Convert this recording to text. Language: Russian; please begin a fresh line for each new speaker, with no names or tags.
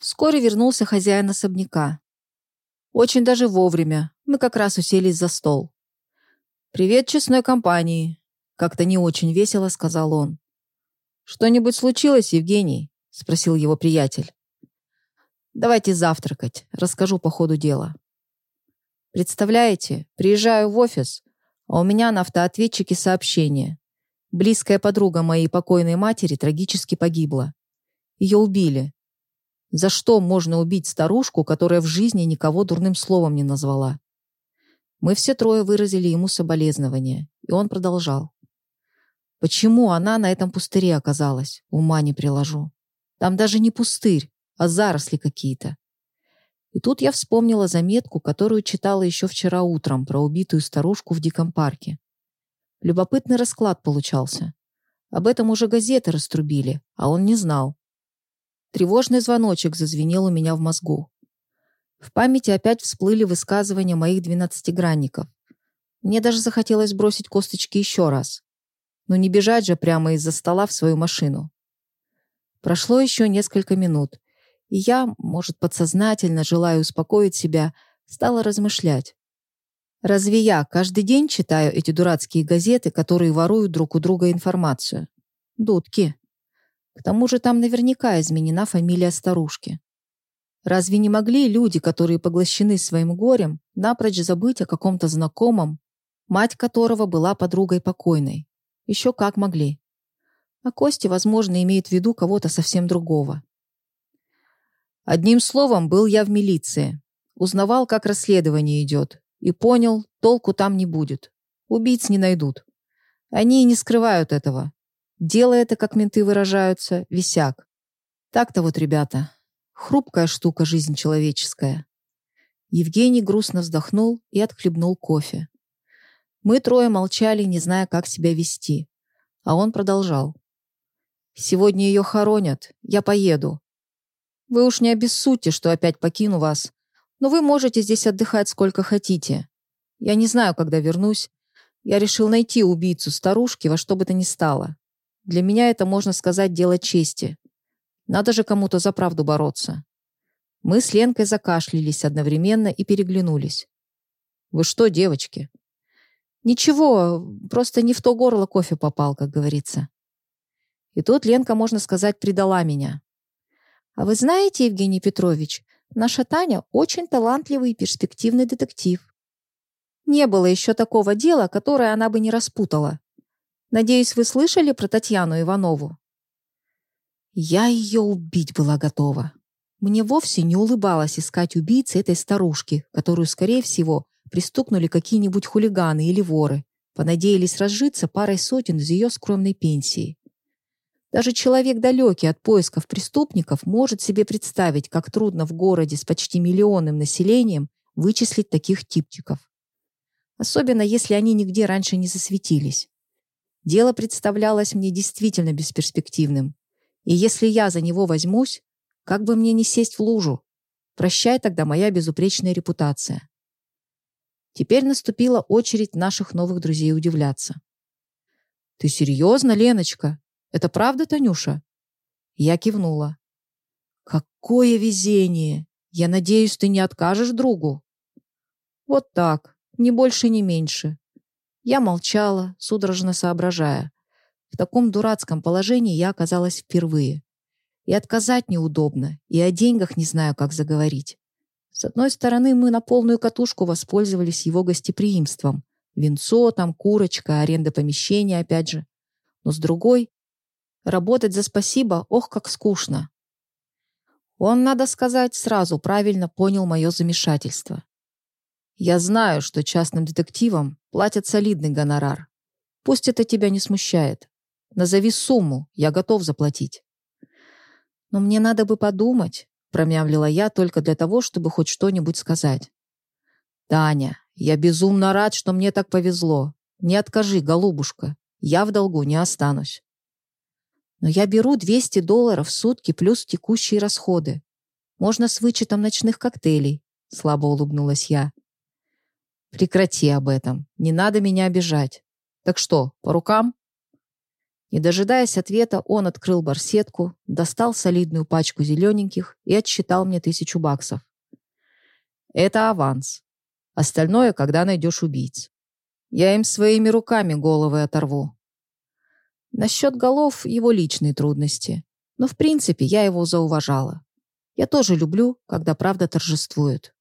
Вскоре вернулся хозяин особняка. Очень даже вовремя. Мы как раз уселись за стол. «Привет честной компании», — как-то не очень весело сказал он. «Что-нибудь случилось, Евгений?» — спросил его приятель. «Давайте завтракать. Расскажу по ходу дела». «Представляете, приезжаю в офис, а у меня на автоответчике сообщение. Близкая подруга моей покойной матери трагически погибла. Ее убили. За что можно убить старушку, которая в жизни никого дурным словом не назвала? Мы все трое выразили ему соболезнования, и он продолжал. Почему она на этом пустыре оказалась, ума не приложу. Там даже не пустырь, а заросли какие-то. И тут я вспомнила заметку, которую читала еще вчера утром про убитую старушку в диком парке. Любопытный расклад получался. Об этом уже газеты раструбили, а он не знал. Тревожный звоночек зазвенел у меня в мозгу. В памяти опять всплыли высказывания моих двенадцатигранников. Мне даже захотелось бросить косточки еще раз. Но не бежать же прямо из-за стола в свою машину. Прошло еще несколько минут, и я, может, подсознательно, желая успокоить себя, стала размышлять. Разве я каждый день читаю эти дурацкие газеты, которые воруют друг у друга информацию? Дудки. К тому же там наверняка изменена фамилия старушки. Разве не могли люди, которые поглощены своим горем, напрочь забыть о каком-то знакомом, мать которого была подругой покойной? Еще как могли. А Кости, возможно, имеет в виду кого-то совсем другого. Одним словом, был я в милиции. Узнавал, как расследование идет, и понял, толку там не будет. Убийц не найдут. Они и не скрывают этого. Дело это, как менты выражаются, висяк. Так-то вот, ребята. Хрупкая штука жизнь человеческая. Евгений грустно вздохнул и отхлебнул кофе. Мы трое молчали, не зная, как себя вести. А он продолжал. «Сегодня ее хоронят. Я поеду. Вы уж не обессудьте, что опять покину вас. Но вы можете здесь отдыхать сколько хотите. Я не знаю, когда вернусь. Я решил найти убийцу старушки во что бы то ни стало. Для меня это, можно сказать, дело чести. Надо же кому-то за правду бороться. Мы с Ленкой закашлялись одновременно и переглянулись. «Вы что, девочки?» «Ничего, просто не в то горло кофе попал, как говорится». И тут Ленка, можно сказать, предала меня. «А вы знаете, Евгений Петрович, Наша Таня очень талантливый и перспективный детектив. Не было еще такого дела, которое она бы не распутала. Надеюсь, вы слышали про Татьяну Иванову? Я ее убить была готова. Мне вовсе не улыбалось искать убийцы этой старушки, которую, скорее всего, пристукнули какие-нибудь хулиганы или воры, понадеялись разжиться парой сотен из ее скромной пенсии. Даже человек далекий от поисков преступников может себе представить, как трудно в городе с почти миллионным населением вычислить таких типчиков. Особенно, если они нигде раньше не засветились. Дело представлялось мне действительно бесперспективным. И если я за него возьмусь, как бы мне не сесть в лужу? Прощай тогда моя безупречная репутация. Теперь наступила очередь наших новых друзей удивляться. «Ты серьезно, Леночка?» Это правда, Танюша?» Я кивнула. «Какое везение! Я надеюсь, ты не откажешь другу?» «Вот так, ни больше, ни меньше». Я молчала, судорожно соображая. В таком дурацком положении я оказалась впервые. И отказать неудобно, и о деньгах не знаю, как заговорить. С одной стороны, мы на полную катушку воспользовались его гостеприимством. Винцо, там курочка, аренда помещения, опять же. Но с другой, Работать за спасибо, ох, как скучно. Он, надо сказать, сразу правильно понял мое замешательство. Я знаю, что частным детективам платят солидный гонорар. Пусть это тебя не смущает. Назови сумму, я готов заплатить. Но мне надо бы подумать, промямлила я только для того, чтобы хоть что-нибудь сказать. Таня, я безумно рад, что мне так повезло. Не откажи, голубушка. Я в долгу не останусь. Но я беру 200 долларов в сутки плюс текущие расходы. Можно с вычетом ночных коктейлей, слабо улыбнулась я. Прекрати об этом. Не надо меня обижать. Так что, по рукам? Не дожидаясь ответа, он открыл барсетку, достал солидную пачку зелененьких и отсчитал мне тысячу баксов. Это аванс. Остальное, когда найдешь убийц. Я им своими руками головы оторву. Насчет голов его личные трудности. Но, в принципе, я его зауважала. Я тоже люблю, когда правда торжествует.